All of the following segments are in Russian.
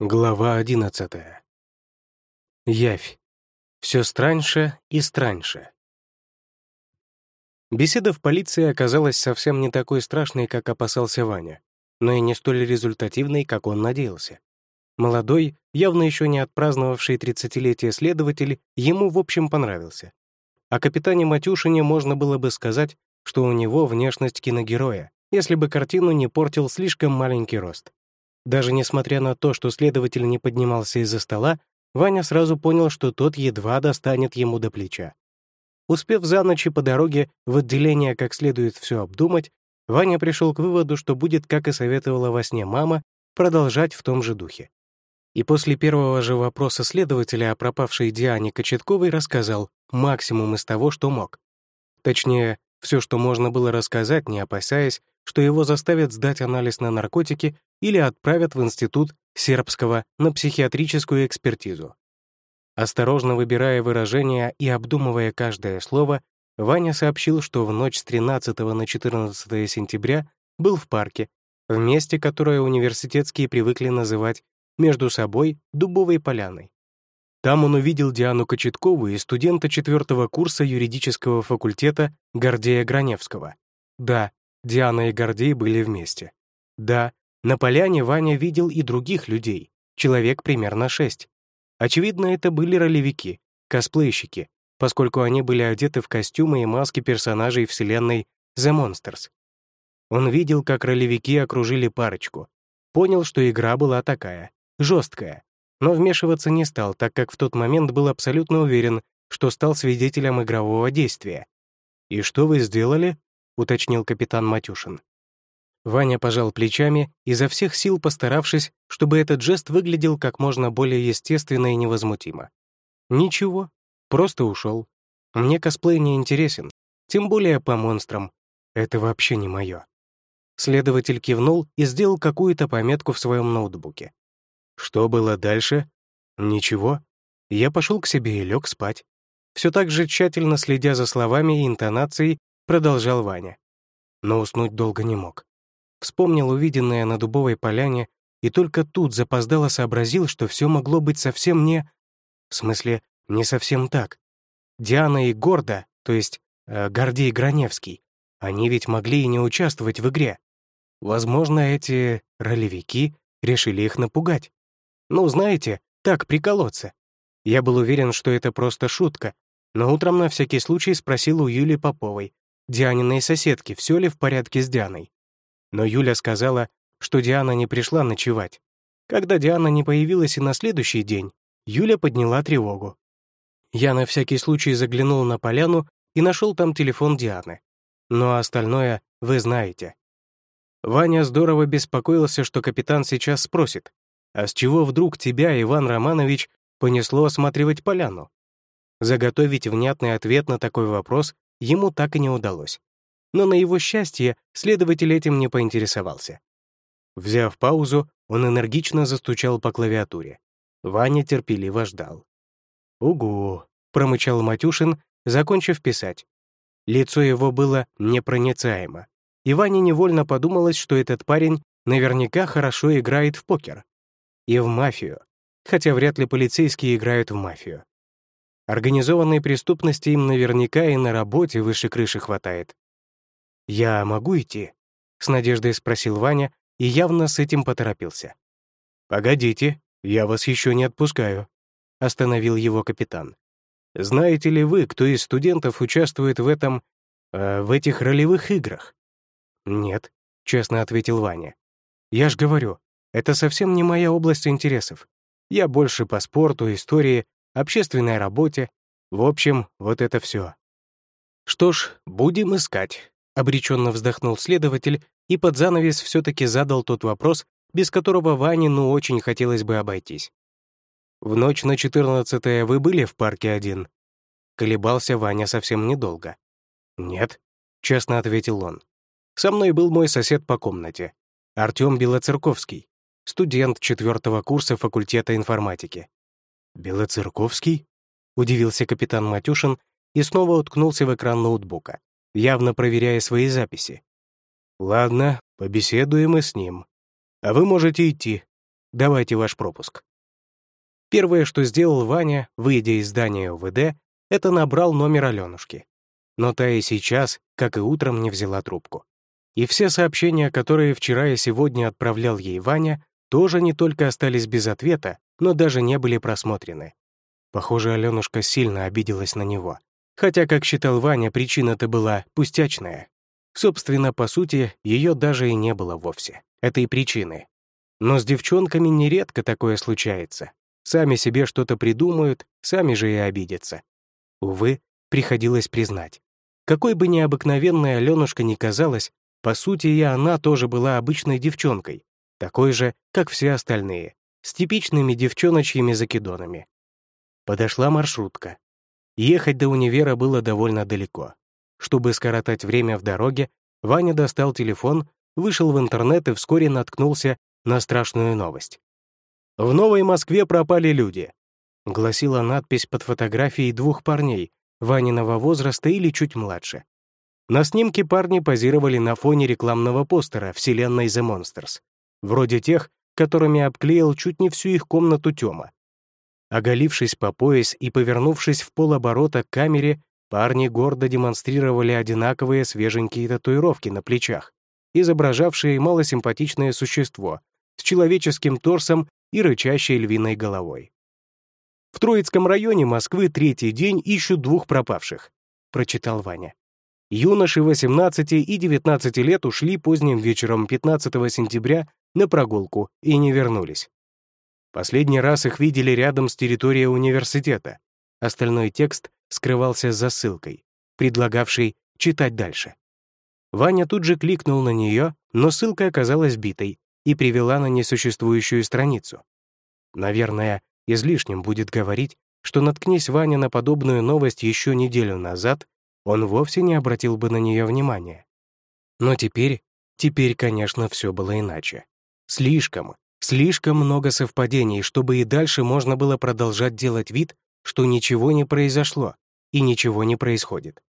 Глава одиннадцатая. Явь. Все страньше и страньше. Беседа в полиции оказалась совсем не такой страшной, как опасался Ваня, но и не столь результативной, как он надеялся. Молодой, явно еще не отпраздновавший тридцатилетие следователь, ему в общем понравился. О капитане Матюшине можно было бы сказать, что у него внешность киногероя, если бы картину не портил слишком маленький рост. Даже несмотря на то, что следователь не поднимался из-за стола, Ваня сразу понял, что тот едва достанет ему до плеча. Успев за ночь и по дороге в отделение как следует все обдумать, Ваня пришел к выводу, что будет, как и советовала во сне мама, продолжать в том же духе. И после первого же вопроса следователя о пропавшей Диане Кочетковой рассказал максимум из того, что мог. Точнее, все, что можно было рассказать, не опасаясь, что его заставят сдать анализ на наркотики или отправят в институт сербского на психиатрическую экспертизу. Осторожно выбирая выражения и обдумывая каждое слово, Ваня сообщил, что в ночь с 13 на 14 сентября был в парке, в месте, которое университетские привыкли называть между собой Дубовой поляной. Там он увидел Диану Кочеткову и студента четвертого курса юридического факультета Гордея Граневского. Да, Диана и Гордей были вместе. Да, на поляне Ваня видел и других людей, человек примерно шесть. Очевидно, это были ролевики, косплейщики, поскольку они были одеты в костюмы и маски персонажей вселенной The Monsters. Он видел, как ролевики окружили парочку, понял, что игра была такая, жесткая, но вмешиваться не стал, так как в тот момент был абсолютно уверен, что стал свидетелем игрового действия. «И что вы сделали?» — уточнил капитан Матюшин. Ваня пожал плечами, изо всех сил постаравшись, чтобы этот жест выглядел как можно более естественно и невозмутимо. Ничего, просто ушел. Мне косплей не интересен, тем более по монстрам. Это вообще не мое. Следователь кивнул и сделал какую-то пометку в своем ноутбуке. Что было дальше? Ничего. Я пошел к себе и лег спать. Все так же тщательно следя за словами и интонацией, продолжал Ваня. Но уснуть долго не мог. Вспомнил увиденное на дубовой поляне и только тут запоздало сообразил, что все могло быть совсем не... В смысле, не совсем так. Диана и Горда, то есть э, Гордей Граневский, они ведь могли и не участвовать в игре. Возможно, эти ролевики решили их напугать. Ну, знаете, так приколоться. Я был уверен, что это просто шутка, но утром на всякий случай спросил у Юли Поповой, Дианиной соседки, все ли в порядке с Дианой. Но Юля сказала, что Диана не пришла ночевать. Когда Диана не появилась и на следующий день, Юля подняла тревогу. Я на всякий случай заглянул на поляну и нашел там телефон Дианы. Но остальное вы знаете. Ваня здорово беспокоился, что капитан сейчас спросит, а с чего вдруг тебя, Иван Романович, понесло осматривать поляну? Заготовить внятный ответ на такой вопрос ему так и не удалось но на его счастье следователь этим не поинтересовался. Взяв паузу, он энергично застучал по клавиатуре. Ваня терпеливо ждал. «Угу», — промычал Матюшин, закончив писать. Лицо его было непроницаемо, и Ване невольно подумалось, что этот парень наверняка хорошо играет в покер. И в мафию, хотя вряд ли полицейские играют в мафию. Организованной преступности им наверняка и на работе выше крыши хватает. «Я могу идти?» — с надеждой спросил Ваня и явно с этим поторопился. «Погодите, я вас еще не отпускаю», — остановил его капитан. «Знаете ли вы, кто из студентов участвует в этом... Э, в этих ролевых играх?» «Нет», — честно ответил Ваня. «Я ж говорю, это совсем не моя область интересов. Я больше по спорту, истории, общественной работе. В общем, вот это все. Что ж, будем искать обреченно вздохнул следователь и под занавес все-таки задал тот вопрос, без которого Ване ну очень хотелось бы обойтись. «В ночь на 14 вы были в парке один?» Колебался Ваня совсем недолго. «Нет», — честно ответил он. «Со мной был мой сосед по комнате, Артем Белоцерковский, студент четвертого курса факультета информатики». «Белоцерковский?» — удивился капитан Матюшин и снова уткнулся в экран ноутбука явно проверяя свои записи. «Ладно, побеседуем и с ним. А вы можете идти». давайте ваш пропуск». Первое, что сделал Ваня, выйдя из здания ОВД, это набрал номер Аленушки. Но та и сейчас, как и утром, не взяла трубку. И все сообщения, которые вчера и сегодня отправлял ей Ваня, тоже не только остались без ответа, но даже не были просмотрены. Похоже, Аленушка сильно обиделась на него. Хотя, как считал Ваня, причина-то была пустячная. Собственно, по сути, ее даже и не было вовсе, этой причины. Но с девчонками нередко такое случается. Сами себе что-то придумают, сами же и обидятся. Увы, приходилось признать. Какой бы необыкновенной Аленушка ни казалась, по сути, и она тоже была обычной девчонкой, такой же, как все остальные, с типичными девчоночьими закидонами. Подошла маршрутка. Ехать до универа было довольно далеко. Чтобы скоротать время в дороге, Ваня достал телефон, вышел в интернет и вскоре наткнулся на страшную новость. «В Новой Москве пропали люди», — гласила надпись под фотографией двух парней, Ваниного возраста или чуть младше. На снимке парни позировали на фоне рекламного постера вселенной The Monsters, вроде тех, которыми обклеил чуть не всю их комнату Тёма. Оголившись по пояс и повернувшись в полоборота к камере, парни гордо демонстрировали одинаковые свеженькие татуировки на плечах, изображавшие малосимпатичное существо с человеческим торсом и рычащей львиной головой. «В Троицком районе Москвы третий день ищут двух пропавших», — прочитал Ваня. Юноши 18 и 19 лет ушли поздним вечером 15 сентября на прогулку и не вернулись. Последний раз их видели рядом с территорией университета. Остальной текст скрывался за ссылкой, предлагавшей читать дальше. Ваня тут же кликнул на нее, но ссылка оказалась битой и привела на несуществующую страницу. Наверное, излишним будет говорить, что наткнись Ваня на подобную новость еще неделю назад, он вовсе не обратил бы на нее внимания. Но теперь, теперь, конечно, все было иначе. Слишком, Слишком много совпадений, чтобы и дальше можно было продолжать делать вид, что ничего не произошло и ничего не происходит.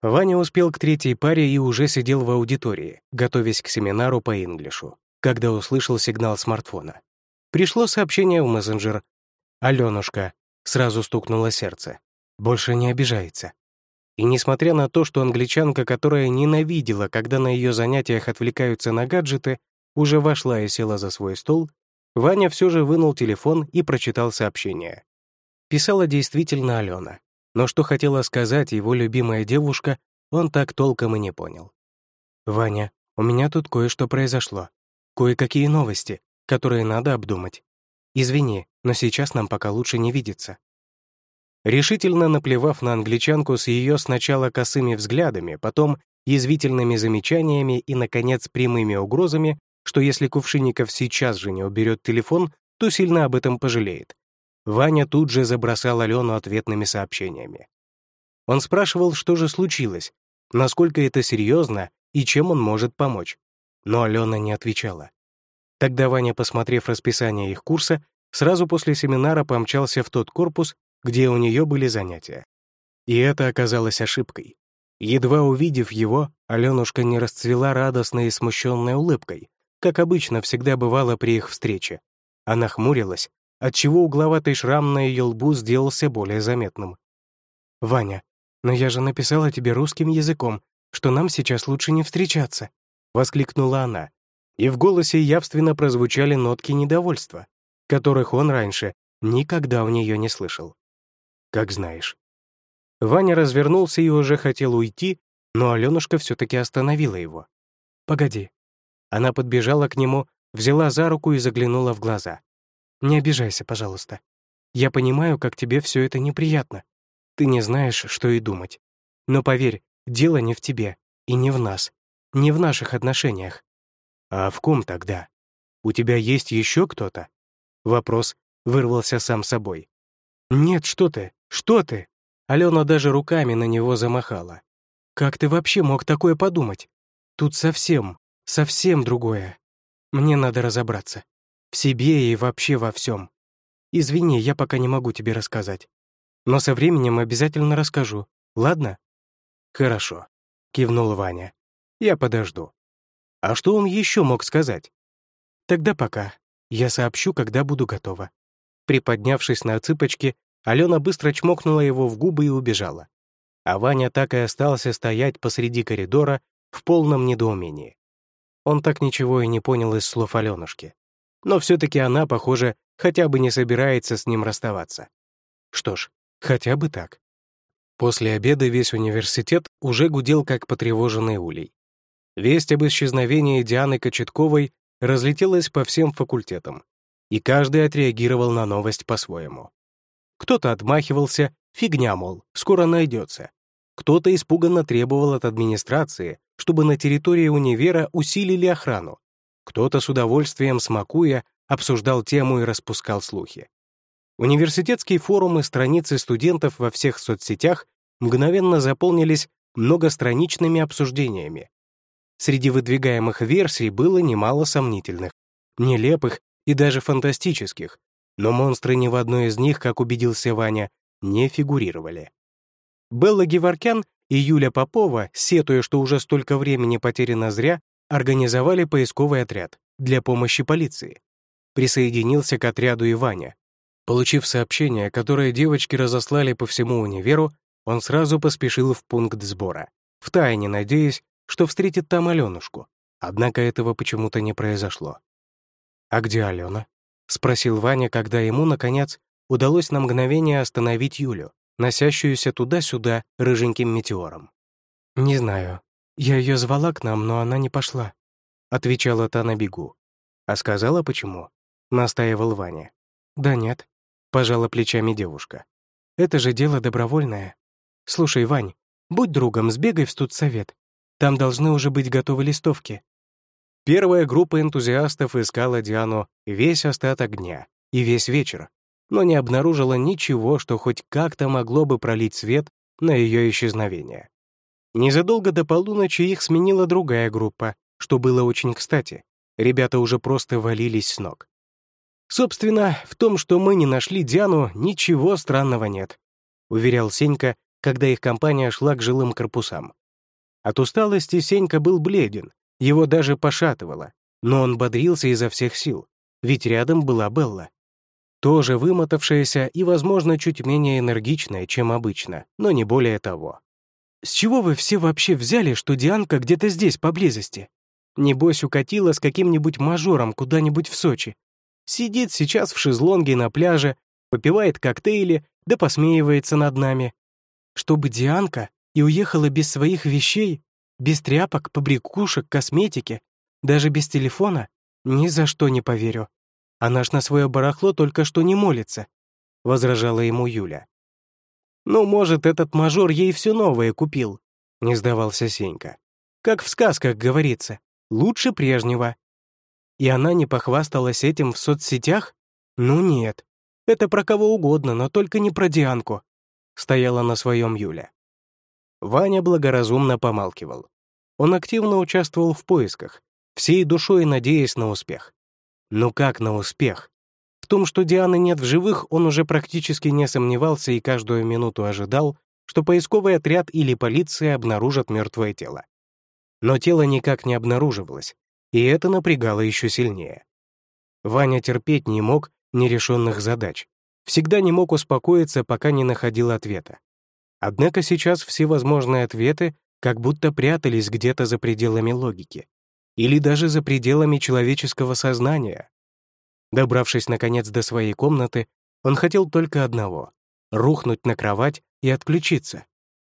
Ваня успел к третьей паре и уже сидел в аудитории, готовясь к семинару по инглишу, когда услышал сигнал смартфона. Пришло сообщение в мессенджер. «Аленушка», — сразу стукнуло сердце. «Больше не обижается». И несмотря на то, что англичанка, которая ненавидела, когда на ее занятиях отвлекаются на гаджеты, уже вошла и села за свой стол, Ваня все же вынул телефон и прочитал сообщение. Писала действительно Алена, но что хотела сказать его любимая девушка, он так толком и не понял. «Ваня, у меня тут кое-что произошло. Кое-какие новости, которые надо обдумать. Извини, но сейчас нам пока лучше не видеться». Решительно наплевав на англичанку с ее сначала косыми взглядами, потом язвительными замечаниями и, наконец, прямыми угрозами, что если Кувшинников сейчас же не уберет телефон, то сильно об этом пожалеет. Ваня тут же забросал Алену ответными сообщениями. Он спрашивал, что же случилось, насколько это серьезно и чем он может помочь. Но Алена не отвечала. Тогда Ваня, посмотрев расписание их курса, сразу после семинара помчался в тот корпус, где у нее были занятия. И это оказалось ошибкой. Едва увидев его, Аленушка не расцвела радостной и смущенной улыбкой, как обычно всегда бывало при их встрече. Она хмурилась, отчего угловатый шрам на ее лбу сделался более заметным. «Ваня, но я же написала тебе русским языком, что нам сейчас лучше не встречаться», — воскликнула она. И в голосе явственно прозвучали нотки недовольства, которых он раньше никогда у нее не слышал. «Как знаешь». Ваня развернулся и уже хотел уйти, но Аленушка все-таки остановила его. «Погоди, она подбежала к нему, взяла за руку и заглянула в глаза. «Не обижайся, пожалуйста. Я понимаю, как тебе все это неприятно. Ты не знаешь, что и думать. Но поверь, дело не в тебе и не в нас, не в наших отношениях. А в ком тогда? У тебя есть еще кто-то?» Вопрос вырвался сам собой. «Нет, что ты, что ты?» Алена даже руками на него замахала. «Как ты вообще мог такое подумать? Тут совсем, совсем другое. Мне надо разобраться. В себе и вообще во всем. Извини, я пока не могу тебе рассказать. Но со временем обязательно расскажу, ладно? Хорошо, кивнул Ваня. Я подожду. А что он еще мог сказать? Тогда пока. Я сообщу, когда буду готова». Приподнявшись на цыпочки, Алена быстро чмокнула его в губы и убежала. А Ваня так и остался стоять посреди коридора в полном недоумении. Он так ничего и не понял из слов Аленушки. Но все-таки она, похоже, хотя бы не собирается с ним расставаться. Что ж, хотя бы так. После обеда весь университет уже гудел как потревоженный улей. Весть об исчезновении Дианы Кочетковой разлетелась по всем факультетам, и каждый отреагировал на новость по-своему. Кто-то отмахивался, фигня, мол, скоро найдется. Кто-то испуганно требовал от администрации, чтобы на территории универа усилили охрану. Кто-то с удовольствием смакуя обсуждал тему и распускал слухи. Университетские форумы, страницы студентов во всех соцсетях мгновенно заполнились многостраничными обсуждениями. Среди выдвигаемых версий было немало сомнительных, нелепых и даже фантастических, но монстры ни в одной из них, как убедился Ваня, не фигурировали. Белла Геворкян и Юля Попова, сетуя, что уже столько времени потеряно зря, организовали поисковый отряд для помощи полиции. Присоединился к отряду и Ваня, Получив сообщение, которое девочки разослали по всему универу, он сразу поспешил в пункт сбора, втайне надеясь, что встретит там Аленушку. Однако этого почему-то не произошло. «А где Алена?» — спросил Ваня, когда ему, наконец, удалось на мгновение остановить Юлю, носящуюся туда-сюда рыженьким метеором. «Не знаю. Я ее звала к нам, но она не пошла», — отвечала та на бегу. «А сказала, почему?» — настаивал Ваня. «Да нет. — пожала плечами девушка. «Это же дело добровольное. Слушай, Вань, будь другом, сбегай в студсовет. Там должны уже быть готовы листовки». Первая группа энтузиастов искала Диану весь остаток дня и весь вечер, но не обнаружила ничего, что хоть как-то могло бы пролить свет на ее исчезновение. Незадолго до полуночи их сменила другая группа, что было очень кстати. Ребята уже просто валились с ног. «Собственно, в том, что мы не нашли Диану, ничего странного нет», — уверял Сенька, когда их компания шла к жилым корпусам. От усталости Сенька был бледен, его даже пошатывало, но он бодрился изо всех сил, ведь рядом была Белла. Тоже вымотавшаяся и, возможно, чуть менее энергичная, чем обычно, но не более того. «С чего вы все вообще взяли, что Дианка где-то здесь, поблизости? Небось, укатила с каким-нибудь мажором куда-нибудь в Сочи, Сидит сейчас в шезлонге на пляже, попивает коктейли, да посмеивается над нами. Чтобы Дианка и уехала без своих вещей, без тряпок, побрякушек, косметики, даже без телефона, ни за что не поверю. Она ж на свое барахло только что не молится», — возражала ему Юля. «Ну, может, этот мажор ей все новое купил», — не сдавался Сенька. «Как в сказках говорится, лучше прежнего. И она не похвасталась этим в соцсетях? Ну нет. Это про кого угодно, но только не про Дианку. Стояла на своем Юля. Ваня благоразумно помалкивал. Он активно участвовал в поисках, всей душой надеясь на успех. Ну как на успех? В том, что Дианы нет в живых, он уже практически не сомневался и каждую минуту ожидал, что поисковый отряд или полиция обнаружат мертвое тело. Но тело никак не обнаруживалось, и это напрягало еще сильнее. Ваня терпеть не мог нерешенных задач, всегда не мог успокоиться, пока не находил ответа. Однако сейчас все возможные ответы как будто прятались где-то за пределами логики или даже за пределами человеческого сознания. Добравшись, наконец, до своей комнаты, он хотел только одного — рухнуть на кровать и отключиться.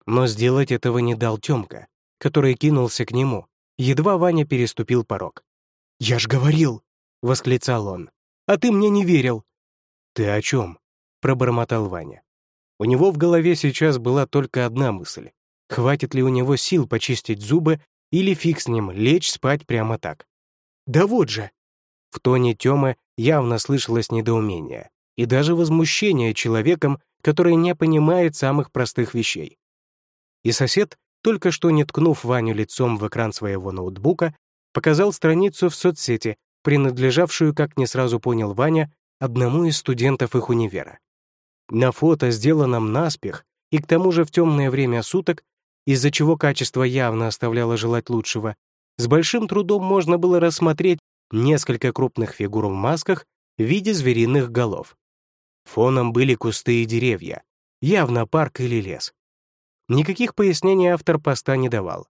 Но сделать этого не дал Тёмка, который кинулся к нему, Едва Ваня переступил порог. «Я ж говорил!» — восклицал он. «А ты мне не верил!» «Ты о чем?» — пробормотал Ваня. У него в голове сейчас была только одна мысль. Хватит ли у него сил почистить зубы или фиг с ним, лечь спать прямо так? «Да вот же!» В тоне Тёмы явно слышалось недоумение и даже возмущение человеком, который не понимает самых простых вещей. И сосед только что не ткнув Ваню лицом в экран своего ноутбука, показал страницу в соцсети, принадлежавшую, как не сразу понял Ваня, одному из студентов их универа. На фото, сделанном наспех, и к тому же в темное время суток, из-за чего качество явно оставляло желать лучшего, с большим трудом можно было рассмотреть несколько крупных фигур в масках в виде звериных голов. Фоном были кусты и деревья, явно парк или лес. Никаких пояснений автор поста не давал,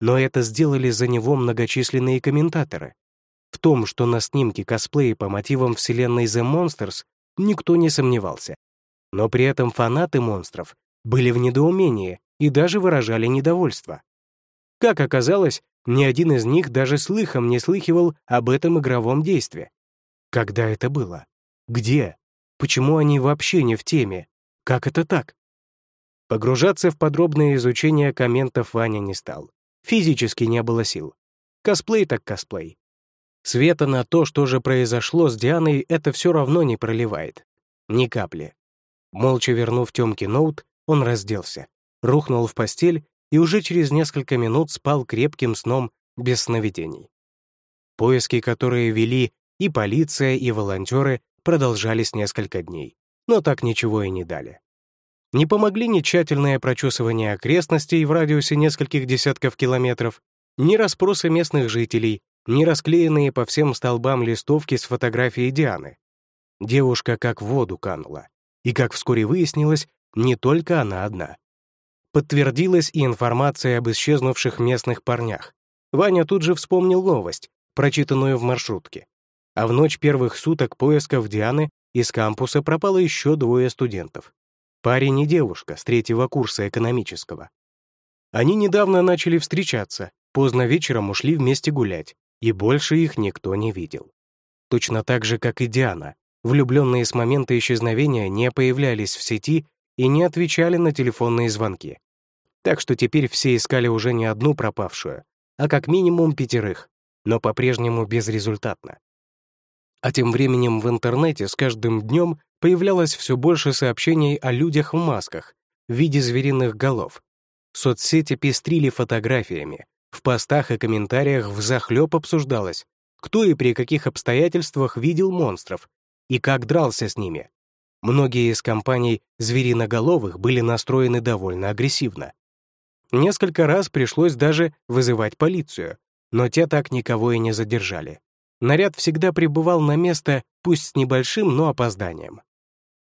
но это сделали за него многочисленные комментаторы. В том, что на снимке косплея по мотивам вселенной The Monsters никто не сомневался. Но при этом фанаты монстров были в недоумении и даже выражали недовольство. Как оказалось, ни один из них даже слыхом не слыхивал об этом игровом действии. Когда это было? Где? Почему они вообще не в теме? Как это так? Погружаться в подробное изучение комментов Ваня не стал. Физически не было сил. Косплей так косплей. Света на то, что же произошло с Дианой, это все равно не проливает. Ни капли. Молча вернув Тёмке ноут, он разделся, рухнул в постель и уже через несколько минут спал крепким сном без сновидений. Поиски, которые вели и полиция, и волонтеры, продолжались несколько дней, но так ничего и не дали. Не помогли ни тщательное прочесывание окрестностей в радиусе нескольких десятков километров, ни расспросы местных жителей, ни расклеенные по всем столбам листовки с фотографией Дианы. Девушка как в воду канула. И, как вскоре выяснилось, не только она одна. Подтвердилась и информация об исчезнувших местных парнях. Ваня тут же вспомнил новость, прочитанную в маршрутке. А в ночь первых суток поисков Дианы из кампуса пропало еще двое студентов. Парень и девушка с третьего курса экономического. Они недавно начали встречаться, поздно вечером ушли вместе гулять, и больше их никто не видел. Точно так же, как и Диана, влюбленные с момента исчезновения не появлялись в сети и не отвечали на телефонные звонки. Так что теперь все искали уже не одну пропавшую, а как минимум пятерых, но по-прежнему безрезультатно. А тем временем в интернете с каждым днем появлялось все больше сообщений о людях в масках в виде звериных голов. Соцсети пестрили фотографиями, в постах и комментариях взахлеб обсуждалось, кто и при каких обстоятельствах видел монстров и как дрался с ними. Многие из компаний звериноголовых были настроены довольно агрессивно. Несколько раз пришлось даже вызывать полицию, но те так никого и не задержали. Наряд всегда прибывал на место, пусть с небольшим, но опозданием.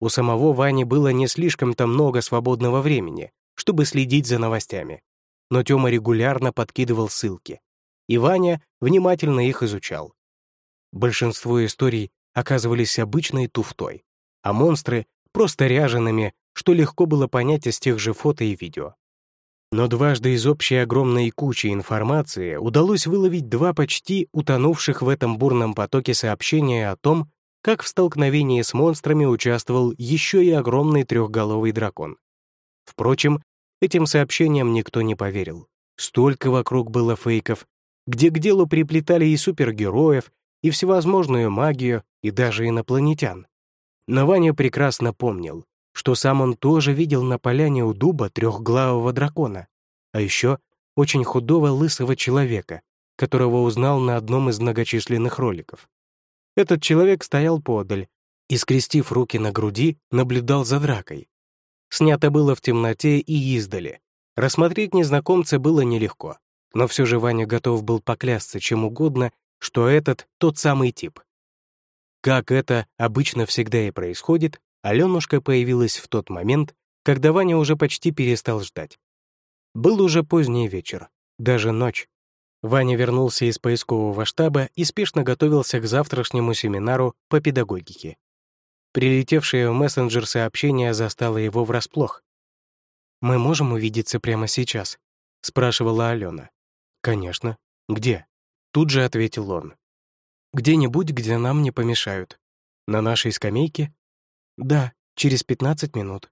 У самого Вани было не слишком-то много свободного времени, чтобы следить за новостями но Тёма регулярно подкидывал ссылки, и Ваня внимательно их изучал. Большинство историй оказывались обычной туфтой, а монстры — просто ряжеными, что легко было понять из тех же фото и видео. Но дважды из общей огромной кучи информации удалось выловить два почти утонувших в этом бурном потоке сообщения о том, как в столкновении с монстрами участвовал еще и огромный трехголовый дракон. Впрочем, Этим сообщениям никто не поверил. Столько вокруг было фейков, где к делу приплетали и супергероев, и всевозможную магию, и даже инопланетян. Но Ваня прекрасно помнил, что сам он тоже видел на поляне у дуба трехглавого дракона, а еще очень худого лысого человека, которого узнал на одном из многочисленных роликов. Этот человек стоял подаль и, скрестив руки на груди, наблюдал за дракой, Снято было в темноте и издали. Рассмотреть незнакомца было нелегко, но все же Ваня готов был поклясться чем угодно, что этот тот самый тип. Как это обычно всегда и происходит, Аленушка появилась в тот момент, когда Ваня уже почти перестал ждать. Был уже поздний вечер, даже ночь. Ваня вернулся из поискового штаба и спешно готовился к завтрашнему семинару по педагогике. Прилетевшее в мессенджер сообщение застало его врасплох. «Мы можем увидеться прямо сейчас?» — спрашивала Алена. «Конечно. Где?» — тут же ответил он. «Где-нибудь, где нам не помешают. На нашей скамейке?» «Да, через 15 минут».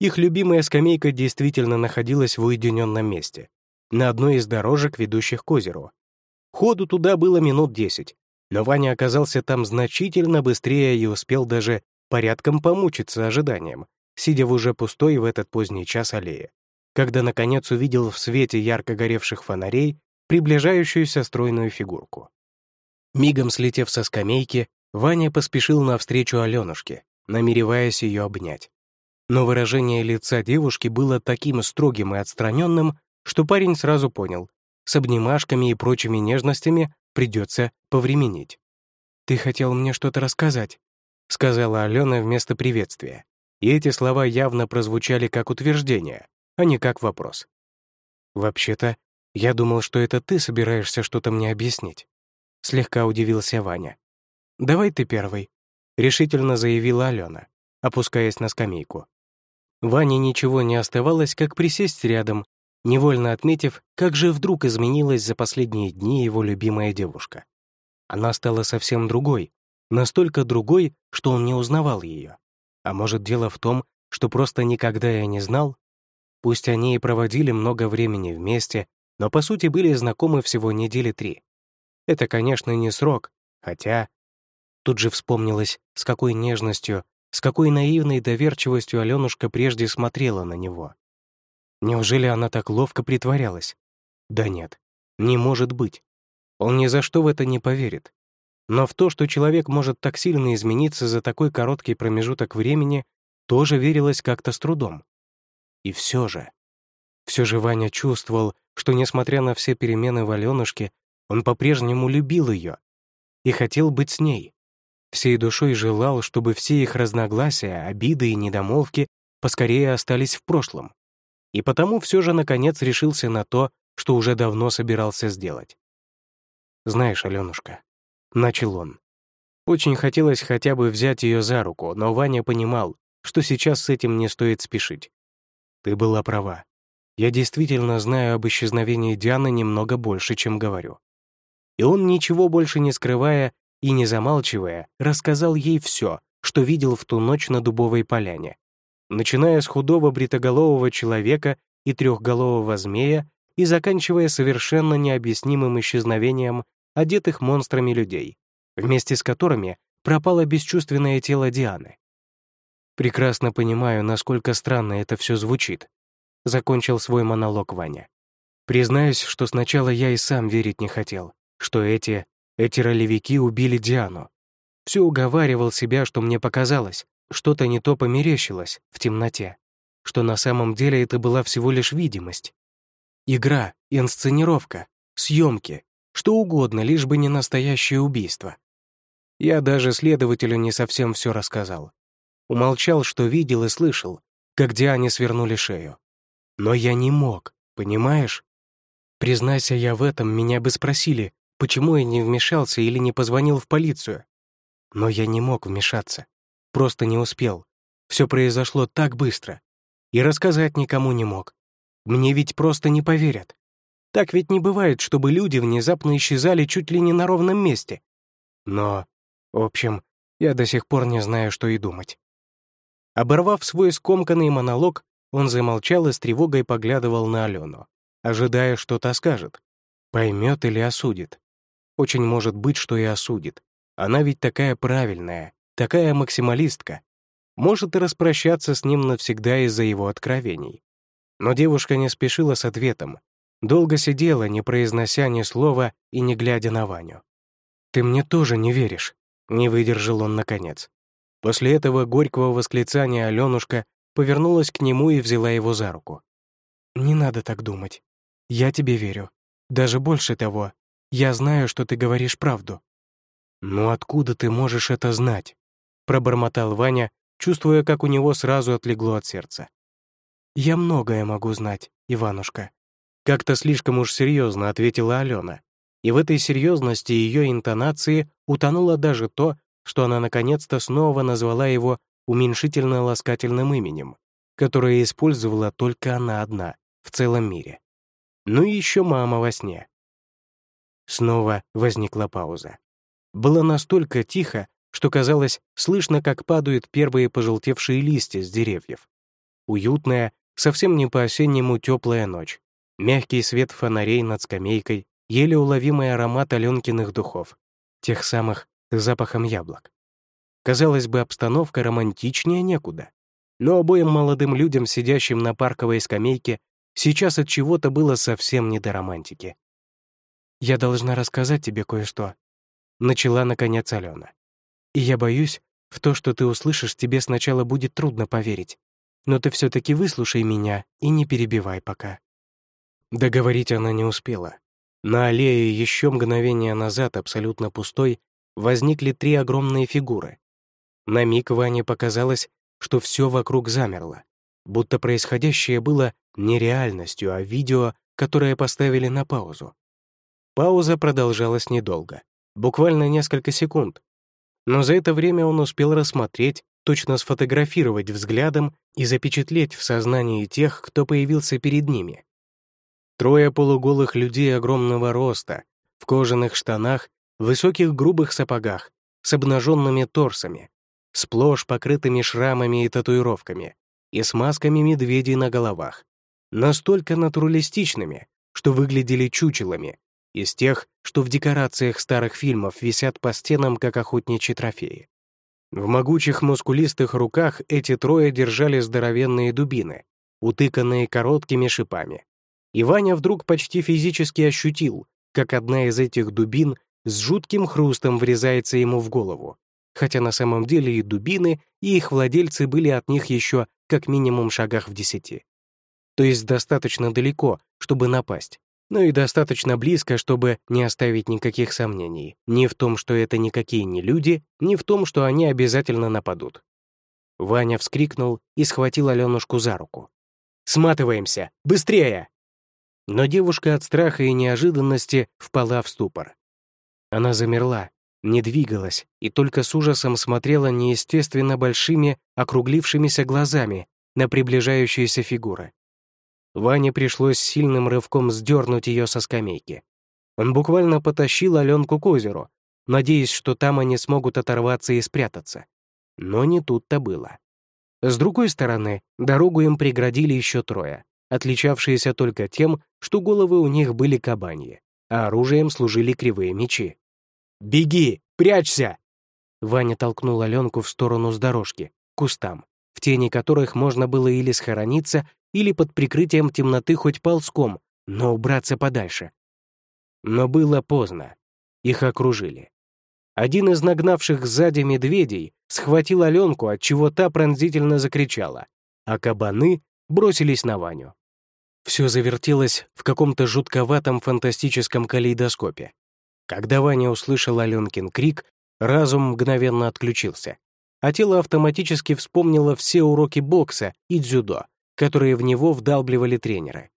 Их любимая скамейка действительно находилась в уединенном месте, на одной из дорожек, ведущих к озеру. Ходу туда было минут десять, но Ваня оказался там значительно быстрее и успел даже порядком помучиться ожиданием, сидя в уже пустой в этот поздний час аллее, когда, наконец, увидел в свете ярко горевших фонарей приближающуюся стройную фигурку. Мигом слетев со скамейки, Ваня поспешил навстречу Аленушке, намереваясь ее обнять. Но выражение лица девушки было таким строгим и отстраненным, что парень сразу понял, с обнимашками и прочими нежностями придется повременить. «Ты хотел мне что-то рассказать», — сказала Алена вместо приветствия. И эти слова явно прозвучали как утверждение, а не как вопрос. «Вообще-то, я думал, что это ты собираешься что-то мне объяснить», — слегка удивился Ваня. «Давай ты первый», — решительно заявила Алена, опускаясь на скамейку. Ване ничего не оставалось, как присесть рядом, невольно отметив, как же вдруг изменилась за последние дни его любимая девушка. Она стала совсем другой, настолько другой, что он не узнавал ее. А может, дело в том, что просто никогда я не знал? Пусть они и проводили много времени вместе, но по сути были знакомы всего недели три. Это, конечно, не срок, хотя... Тут же вспомнилось, с какой нежностью, с какой наивной доверчивостью Аленушка прежде смотрела на него. Неужели она так ловко притворялась? Да нет, не может быть. Он ни за что в это не поверит. Но в то, что человек может так сильно измениться за такой короткий промежуток времени, тоже верилось как-то с трудом. И все же... Все же Ваня чувствовал, что, несмотря на все перемены в Аленушке, он по-прежнему любил ее и хотел быть с ней. Всей душой желал, чтобы все их разногласия, обиды и недомолвки поскорее остались в прошлом. И потому все же, наконец, решился на то, что уже давно собирался сделать. «Знаешь, Аленушка», — начал он, очень хотелось хотя бы взять ее за руку, но Ваня понимал, что сейчас с этим не стоит спешить. Ты была права. Я действительно знаю об исчезновении Дианы немного больше, чем говорю. И он, ничего больше не скрывая и не замалчивая, рассказал ей все, что видел в ту ночь на Дубовой поляне, начиная с худого бритоголового человека и трехголового змея и заканчивая совершенно необъяснимым исчезновением одетых монстрами людей, вместе с которыми пропало бесчувственное тело Дианы. «Прекрасно понимаю, насколько странно это все звучит», — закончил свой монолог Ваня. «Признаюсь, что сначала я и сам верить не хотел, что эти, эти ролевики убили Диану. Все уговаривал себя, что мне показалось, что-то не то померещилось в темноте, что на самом деле это была всего лишь видимость. Игра, инсценировка, съемки, что угодно, лишь бы не настоящее убийство. Я даже следователю не совсем все рассказал. Умолчал, что видел и слышал, как Диане свернули шею. Но я не мог, понимаешь? Признайся я в этом, меня бы спросили, почему я не вмешался или не позвонил в полицию. Но я не мог вмешаться. Просто не успел. Все произошло так быстро. И рассказать никому не мог. Мне ведь просто не поверят. Так ведь не бывает, чтобы люди внезапно исчезали чуть ли не на ровном месте. Но, в общем, я до сих пор не знаю, что и думать. Оборвав свой скомканный монолог, он замолчал и с тревогой поглядывал на Алену, ожидая, что та скажет. Поймет или осудит. Очень может быть, что и осудит. Она ведь такая правильная, такая максималистка. Может и распрощаться с ним навсегда из-за его откровений. Но девушка не спешила с ответом, Долго сидела, не произнося ни слова и не глядя на Ваню. «Ты мне тоже не веришь», — не выдержал он наконец. После этого горького восклицания Алёнушка повернулась к нему и взяла его за руку. «Не надо так думать. Я тебе верю. Даже больше того, я знаю, что ты говоришь правду». «Ну откуда ты можешь это знать?» — пробормотал Ваня, чувствуя, как у него сразу отлегло от сердца. «Я многое могу знать, Иванушка», как-то слишком уж серьезно ответила Алена. И в этой серьезности ее интонации утонуло даже то, что она наконец-то снова назвала его уменьшительно-ласкательным именем, которое использовала только она одна в целом мире. Ну и еще мама во сне. Снова возникла пауза. Было настолько тихо, что казалось, слышно, как падают первые пожелтевшие листья с деревьев. Уютная, совсем не по-осеннему теплая ночь. Мягкий свет фонарей над скамейкой, еле уловимый аромат Аленкиных духов, тех самых с запахом яблок. Казалось бы, обстановка романтичнее некуда. Но обоим молодым людям, сидящим на парковой скамейке, сейчас от чего-то было совсем не до романтики. «Я должна рассказать тебе кое-что», — начала, наконец, Алена. «И я боюсь, в то, что ты услышишь, тебе сначала будет трудно поверить. Но ты все таки выслушай меня и не перебивай пока». Договорить она не успела. На аллее еще мгновение назад, абсолютно пустой, возникли три огромные фигуры. На миг Ване показалось, что все вокруг замерло, будто происходящее было не реальностью, а видео, которое поставили на паузу. Пауза продолжалась недолго, буквально несколько секунд. Но за это время он успел рассмотреть, точно сфотографировать взглядом и запечатлеть в сознании тех, кто появился перед ними. Трое полуголых людей огромного роста, в кожаных штанах, высоких грубых сапогах, с обнаженными торсами, сплошь покрытыми шрамами и татуировками, и с масками медведей на головах, настолько натуралистичными, что выглядели чучелами, из тех, что в декорациях старых фильмов висят по стенам, как охотничьи трофеи. В могучих мускулистых руках эти трое держали здоровенные дубины, утыканные короткими шипами. И Ваня вдруг почти физически ощутил, как одна из этих дубин с жутким хрустом врезается ему в голову, хотя на самом деле и дубины, и их владельцы были от них еще как минимум шагах в десяти. То есть достаточно далеко, чтобы напасть, но и достаточно близко, чтобы не оставить никаких сомнений ни в том, что это никакие не люди, ни в том, что они обязательно нападут. Ваня вскрикнул и схватил Аленушку за руку. «Сматываемся! Быстрее!» Но девушка от страха и неожиданности впала в ступор. Она замерла, не двигалась и только с ужасом смотрела неестественно большими, округлившимися глазами на приближающиеся фигуры. Ване пришлось сильным рывком сдернуть ее со скамейки. Он буквально потащил Аленку к озеру, надеясь, что там они смогут оторваться и спрятаться. Но не тут-то было. С другой стороны, дорогу им преградили еще трое, отличавшиеся только тем, что головы у них были кабаньи, а оружием служили кривые мечи. «Беги! Прячься!» Ваня толкнул Аленку в сторону с дорожки, к кустам, в тени которых можно было или схорониться, или под прикрытием темноты хоть ползком, но убраться подальше. Но было поздно. Их окружили. Один из нагнавших сзади медведей схватил Аленку, от чего та пронзительно закричала, а кабаны бросились на Ваню. Все завертелось в каком-то жутковатом фантастическом калейдоскопе. Когда Ваня услышал Аленкин крик, разум мгновенно отключился, а тело автоматически вспомнило все уроки бокса и дзюдо, которые в него вдалбливали тренеры.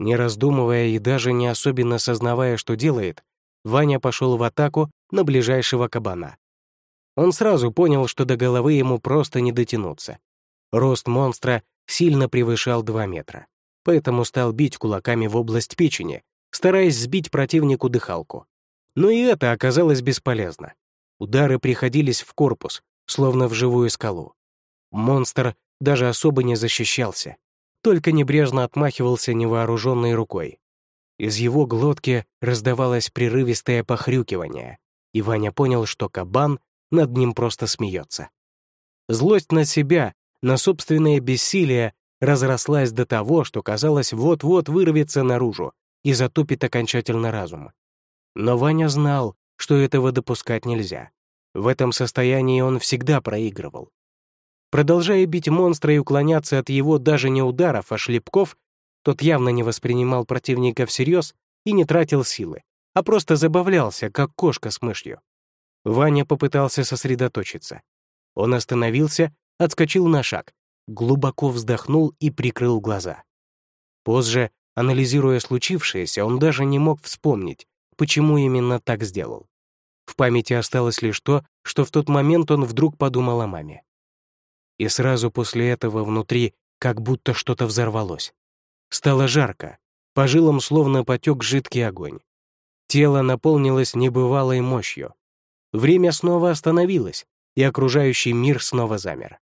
Не раздумывая и даже не особенно сознавая, что делает, Ваня пошел в атаку на ближайшего кабана. Он сразу понял, что до головы ему просто не дотянуться. Рост монстра сильно превышал 2 метра, поэтому стал бить кулаками в область печени, стараясь сбить противнику дыхалку. Но и это оказалось бесполезно. Удары приходились в корпус, словно в живую скалу. Монстр даже особо не защищался, только небрежно отмахивался невооруженной рукой. Из его глотки раздавалось прерывистое похрюкивание, и Ваня понял, что кабан над ним просто смеется. Злость на себя, на собственное бессилие разрослась до того, что казалось вот-вот вырвется наружу и затупит окончательно разум. Но Ваня знал, что этого допускать нельзя. В этом состоянии он всегда проигрывал. Продолжая бить монстра и уклоняться от его даже не ударов, а шлепков, тот явно не воспринимал противника всерьез и не тратил силы, а просто забавлялся, как кошка с мышью. Ваня попытался сосредоточиться. Он остановился, отскочил на шаг, глубоко вздохнул и прикрыл глаза. Позже, анализируя случившееся, он даже не мог вспомнить, почему именно так сделал. В памяти осталось лишь то, что в тот момент он вдруг подумал о маме и сразу после этого внутри как будто что-то взорвалось. Стало жарко, по жилам словно потек жидкий огонь. Тело наполнилось небывалой мощью. Время снова остановилось, и окружающий мир снова замер.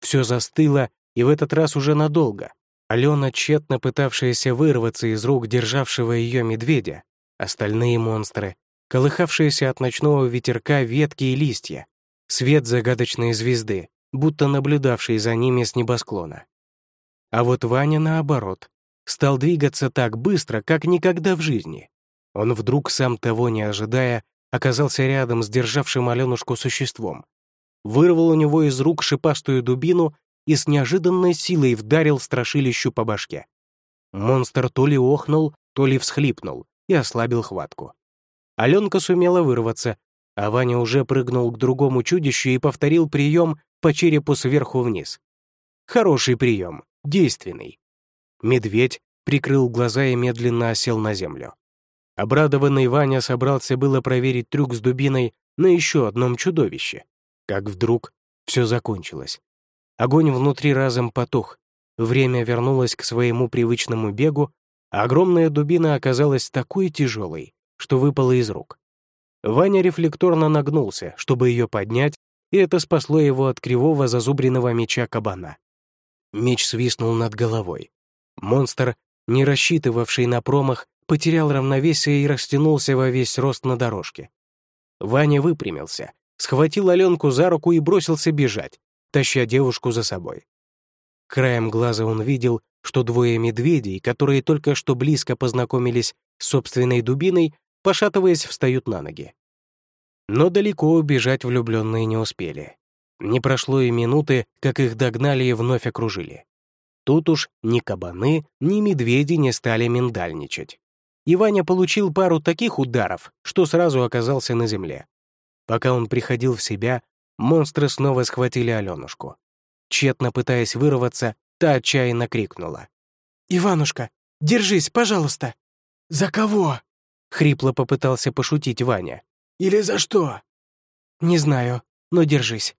Все застыло, и в этот раз уже надолго. Алена, тщетно пытавшаяся вырваться из рук державшего ее медведя, остальные монстры, колыхавшиеся от ночного ветерка ветки и листья, свет загадочной звезды, будто наблюдавший за ними с небосклона. А вот Ваня, наоборот, стал двигаться так быстро, как никогда в жизни. Он вдруг, сам того не ожидая, оказался рядом с державшим Аленушку существом, вырвал у него из рук шипастую дубину и с неожиданной силой вдарил страшилищу по башке. Монстр то ли охнул, то ли всхлипнул и ослабил хватку. Аленка сумела вырваться, а Ваня уже прыгнул к другому чудищу и повторил прием по черепу сверху вниз. Хороший прием, действенный. Медведь прикрыл глаза и медленно осел на землю. Обрадованный Ваня собрался было проверить трюк с дубиной на еще одном чудовище. Как вдруг все закончилось. Огонь внутри разом потух, время вернулось к своему привычному бегу, а огромная дубина оказалась такой тяжелой, что выпала из рук. Ваня рефлекторно нагнулся, чтобы ее поднять, и это спасло его от кривого зазубренного меча кабана. Меч свистнул над головой. Монстр, не рассчитывавший на промах, потерял равновесие и растянулся во весь рост на дорожке. Ваня выпрямился, схватил Аленку за руку и бросился бежать, таща девушку за собой. Краем глаза он видел, что двое медведей, которые только что близко познакомились с собственной дубиной, пошатываясь, встают на ноги. Но далеко убежать влюбленные не успели. Не прошло и минуты, как их догнали и вновь окружили. Тут уж ни кабаны, ни медведи не стали миндальничать. И Ваня получил пару таких ударов, что сразу оказался на земле. Пока он приходил в себя, монстры снова схватили Аленушку. Тщетно пытаясь вырваться, та отчаянно крикнула. «Иванушка, держись, пожалуйста!» «За кого?» — хрипло попытался пошутить Ваня. «Или за что?» «Не знаю, но держись».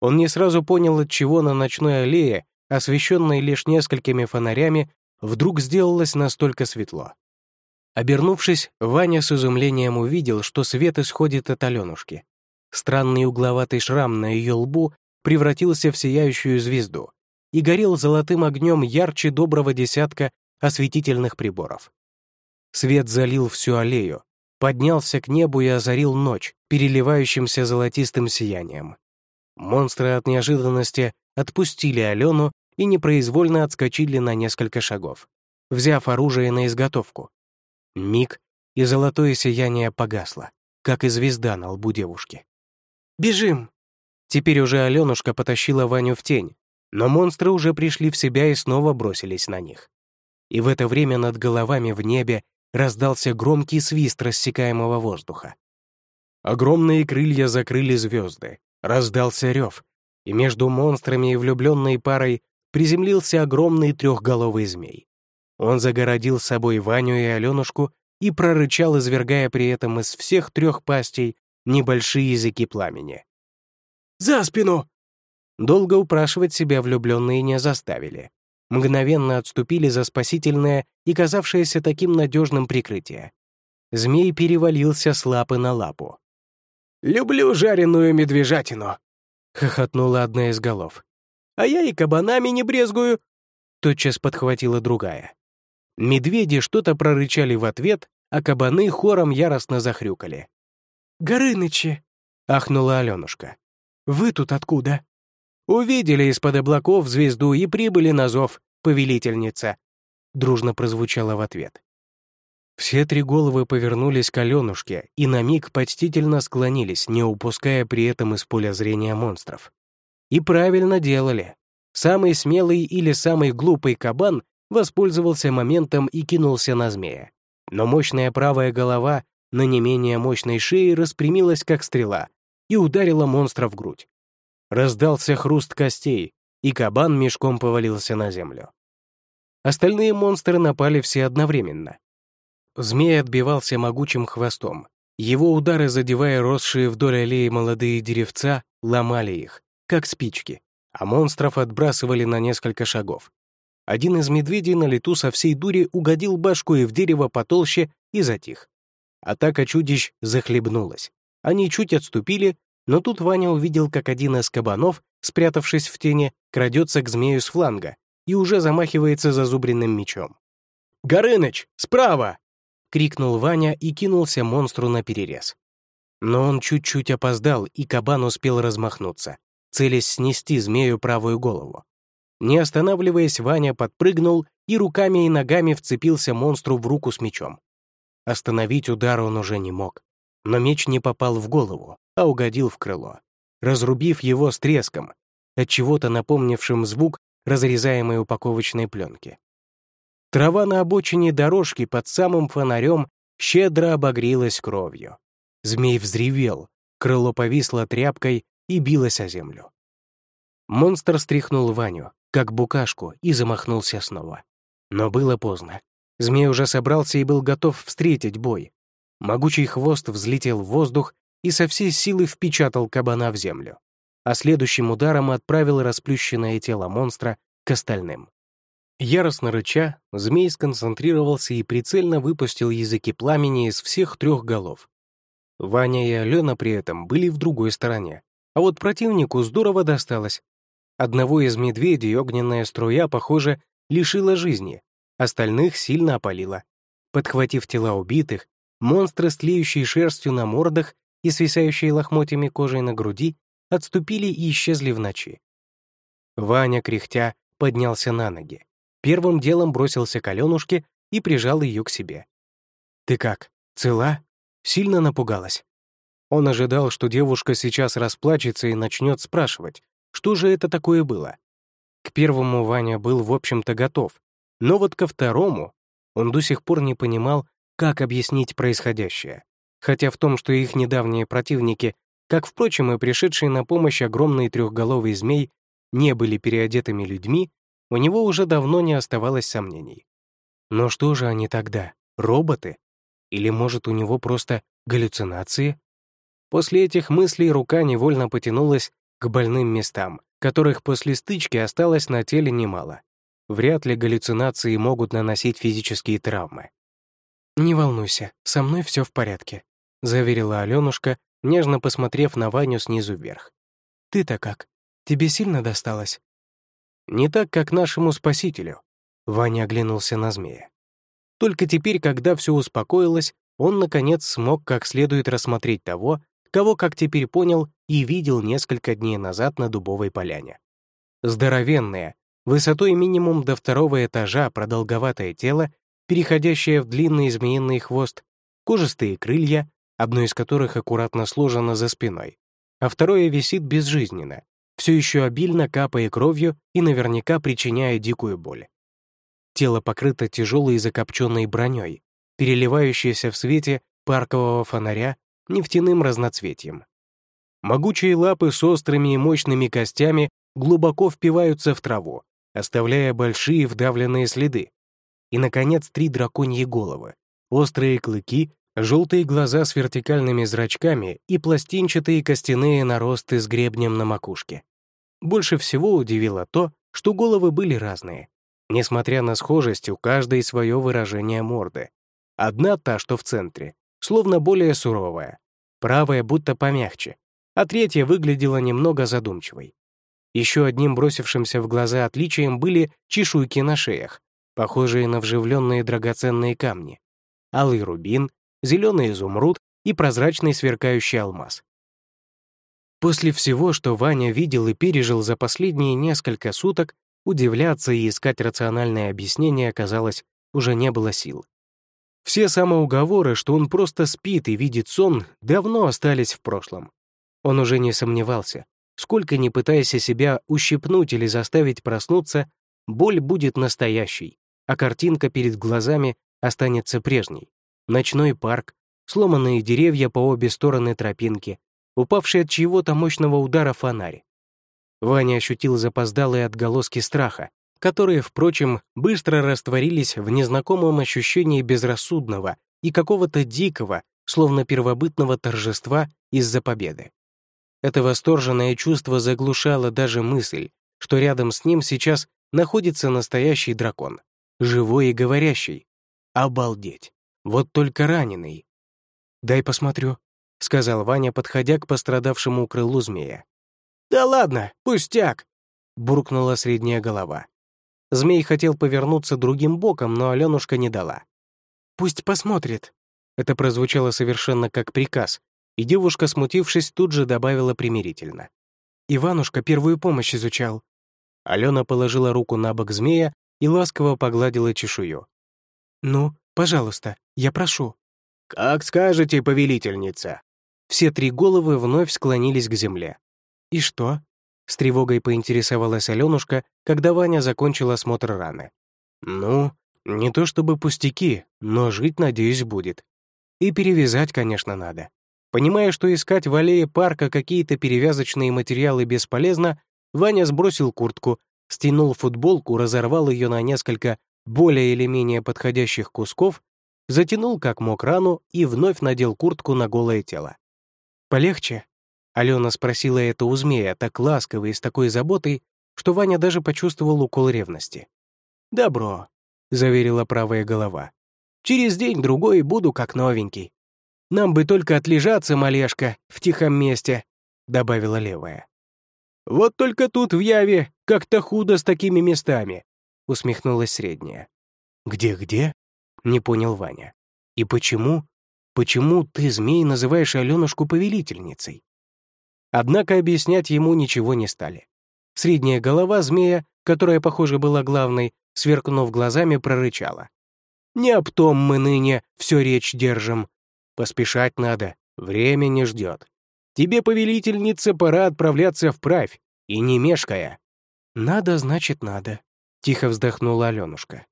Он не сразу понял, от чего на ночной аллее, освещенной лишь несколькими фонарями, вдруг сделалось настолько светло. Обернувшись, Ваня с изумлением увидел, что свет исходит от Аленушки. Странный угловатый шрам на ее лбу превратился в сияющую звезду и горел золотым огнем ярче доброго десятка осветительных приборов. Свет залил всю аллею, поднялся к небу и озарил ночь, переливающимся золотистым сиянием. Монстры от неожиданности отпустили Алену и непроизвольно отскочили на несколько шагов, взяв оружие на изготовку. Миг, и золотое сияние погасло, как и звезда на лбу девушки. «Бежим!» Теперь уже Аленушка потащила Ваню в тень, но монстры уже пришли в себя и снова бросились на них. И в это время над головами в небе раздался громкий свист рассекаемого воздуха. Огромные крылья закрыли звезды, раздался рев, и между монстрами и влюбленной парой приземлился огромный трехголовый змей. Он загородил собой Ваню и Аленушку и прорычал, извергая при этом из всех трех пастей небольшие языки пламени. «За спину!» Долго упрашивать себя влюбленные не заставили. Мгновенно отступили за спасительное и казавшееся таким надежным прикрытие. Змей перевалился с лапы на лапу. «Люблю жареную медвежатину!» — хохотнула одна из голов. «А я и кабанами не брезгую!» Тотчас подхватила другая. Медведи что-то прорычали в ответ, а кабаны хором яростно захрюкали. «Горынычи!» — ахнула Аленушка. «Вы тут откуда?» «Увидели из-под облаков звезду и прибыли на зов, повелительница!» Дружно прозвучало в ответ. Все три головы повернулись к Аленушке и на миг почтительно склонились, не упуская при этом из поля зрения монстров. И правильно делали. Самый смелый или самый глупый кабан воспользовался моментом и кинулся на змея. Но мощная правая голова на не менее мощной шее распрямилась, как стрела, и ударила монстра в грудь. Раздался хруст костей, и кабан мешком повалился на землю. Остальные монстры напали все одновременно. Змей отбивался могучим хвостом. Его удары, задевая росшие вдоль аллеи молодые деревца, ломали их, как спички, а монстров отбрасывали на несколько шагов. Один из медведей на лету со всей дури угодил башку и в дерево потолще и затих. Атака чудищ захлебнулась. Они чуть отступили, но тут Ваня увидел, как один из кабанов, спрятавшись в тени, крадется к змею с фланга и уже замахивается зазубренным мечом. «Горыныч, справа!» — крикнул Ваня и кинулся монстру на перерез. Но он чуть-чуть опоздал, и кабан успел размахнуться, целясь снести змею правую голову. Не останавливаясь, Ваня подпрыгнул и руками и ногами вцепился монстру в руку с мечом. Остановить удар он уже не мог, но меч не попал в голову, а угодил в крыло, разрубив его с треском, от чего-то напомнившим звук разрезаемой упаковочной пленки. Трава на обочине дорожки под самым фонарем щедро обогрелась кровью. Змей взревел, крыло повисло тряпкой и билось о землю. Монстр стряхнул Ваню, как букашку, и замахнулся снова. Но было поздно. Змей уже собрался и был готов встретить бой. Могучий хвост взлетел в воздух и со всей силы впечатал кабана в землю, а следующим ударом отправил расплющенное тело монстра к остальным. Яростно рыча, змей сконцентрировался и прицельно выпустил языки пламени из всех трех голов. Ваня и Алена при этом были в другой стороне, а вот противнику здорово досталось. Одного из медведей огненная струя, похоже, лишила жизни, остальных сильно опалила. Подхватив тела убитых, монстры с тлеющей шерстью на мордах и свисающие лохмотьями кожей на груди отступили и исчезли в ночи. Ваня, кряхтя, поднялся на ноги. Первым делом бросился к Аленушке и прижал ее к себе. «Ты как, цела?» Сильно напугалась. Он ожидал, что девушка сейчас расплачется и начнет спрашивать, что же это такое было. К первому Ваня был, в общем-то, готов, но вот ко второму он до сих пор не понимал, как объяснить происходящее. Хотя в том, что их недавние противники, как, впрочем, и пришедшие на помощь огромный трехголовый змей, не были переодетыми людьми, у него уже давно не оставалось сомнений. Но что же они тогда? Роботы? Или, может, у него просто галлюцинации? После этих мыслей рука невольно потянулась к больным местам, которых после стычки осталось на теле немало. Вряд ли галлюцинации могут наносить физические травмы. «Не волнуйся, со мной все в порядке», — заверила Аленушка, нежно посмотрев на Ваню снизу вверх. «Ты-то как? Тебе сильно досталось?» «Не так, как нашему спасителю», — Ваня оглянулся на змея. Только теперь, когда все успокоилось, он, наконец, смог как следует рассмотреть того, кого, как теперь понял, и видел несколько дней назад на Дубовой поляне. Здоровенное, высотой минимум до второго этажа продолговатое тело, переходящее в длинный змеиный хвост, кожистые крылья, одно из которых аккуратно сложено за спиной, а второе висит безжизненно, все еще обильно капая кровью и наверняка причиняя дикую боль. Тело покрыто тяжелой закопченной броней, переливающейся в свете паркового фонаря нефтяным разноцветием. Могучие лапы с острыми и мощными костями глубоко впиваются в траву, оставляя большие вдавленные следы. И, наконец, три драконьи головы, острые клыки, желтые глаза с вертикальными зрачками и пластинчатые костяные наросты с гребнем на макушке. Больше всего удивило то, что головы были разные, Несмотря на схожесть, у каждой свое выражение морды. Одна та, что в центре, словно более суровая, правая будто помягче, а третья выглядела немного задумчивой. Еще одним бросившимся в глаза отличием были чешуйки на шеях, похожие на вживленные драгоценные камни, алый рубин, зеленый изумруд и прозрачный сверкающий алмаз. После всего, что Ваня видел и пережил за последние несколько суток, Удивляться и искать рациональное объяснение, казалось, уже не было сил. Все самоуговоры, что он просто спит и видит сон, давно остались в прошлом. Он уже не сомневался. Сколько ни пытаясь себя ущипнуть или заставить проснуться, боль будет настоящей, а картинка перед глазами останется прежней. Ночной парк, сломанные деревья по обе стороны тропинки, упавший от чьего-то мощного удара фонарь. Ваня ощутил запоздалые отголоски страха, которые, впрочем, быстро растворились в незнакомом ощущении безрассудного и какого-то дикого, словно первобытного торжества из-за победы. Это восторженное чувство заглушало даже мысль, что рядом с ним сейчас находится настоящий дракон, живой и говорящий. Обалдеть! Вот только раненый. «Дай посмотрю», — сказал Ваня, подходя к пострадавшему крылу змея. «Да ладно, пустяк!» — буркнула средняя голова. Змей хотел повернуться другим боком, но Аленушка не дала. «Пусть посмотрит». Это прозвучало совершенно как приказ, и девушка, смутившись, тут же добавила примирительно. «Иванушка первую помощь изучал». Алена положила руку на бок змея и ласково погладила чешую. «Ну, пожалуйста, я прошу». «Как скажете, повелительница». Все три головы вновь склонились к земле. «И что?» — с тревогой поинтересовалась Аленушка, когда Ваня закончил осмотр раны. «Ну, не то чтобы пустяки, но жить, надеюсь, будет. И перевязать, конечно, надо. Понимая, что искать в аллее парка какие-то перевязочные материалы бесполезно, Ваня сбросил куртку, стянул футболку, разорвал ее на несколько более или менее подходящих кусков, затянул как мог рану и вновь надел куртку на голое тело. «Полегче?» — Алена спросила это у змея так ласково и с такой заботой, что Ваня даже почувствовал укол ревности. «Добро», — заверила правая голова. «Через день-другой буду как новенький. Нам бы только отлежаться, малешка, в тихом месте», — добавила левая. «Вот только тут, в Яве, как-то худо с такими местами», — усмехнулась средняя. «Где-где?» — не понял Ваня. «И почему? Почему ты, змей, называешь Аленушку повелительницей?» Однако объяснять ему ничего не стали. Средняя голова змея, которая, похоже, была главной, сверкнув глазами, прорычала. «Не об том мы ныне все речь держим. Поспешать надо, время не ждет. Тебе, повелительница, пора отправляться вправь, и не мешкая». «Надо, значит, надо», — тихо вздохнула Аленушка.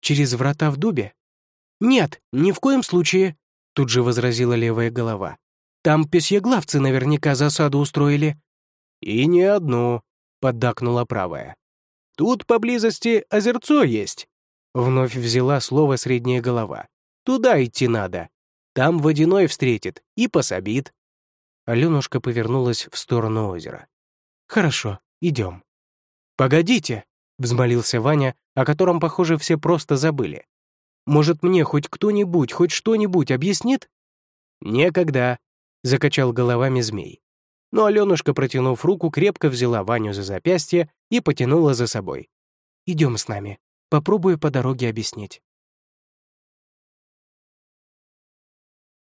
«Через врата в дубе?» «Нет, ни в коем случае», — тут же возразила левая голова. «Там песьеглавцы наверняка засаду устроили». «И не одну», — поддакнула правая. «Тут поблизости озерцо есть». Вновь взяла слово средняя голова. «Туда идти надо. Там водяной встретит и пособит». Аленушка повернулась в сторону озера. «Хорошо, идем». «Погодите», — взмолился Ваня, о котором, похоже, все просто забыли. «Может, мне хоть кто-нибудь, хоть что-нибудь объяснит?» «Некогда», — закачал головами змей. Но Аленушка, протянув руку, крепко взяла Ваню за запястье и потянула за собой. «Идем с нами. Попробую по дороге объяснить».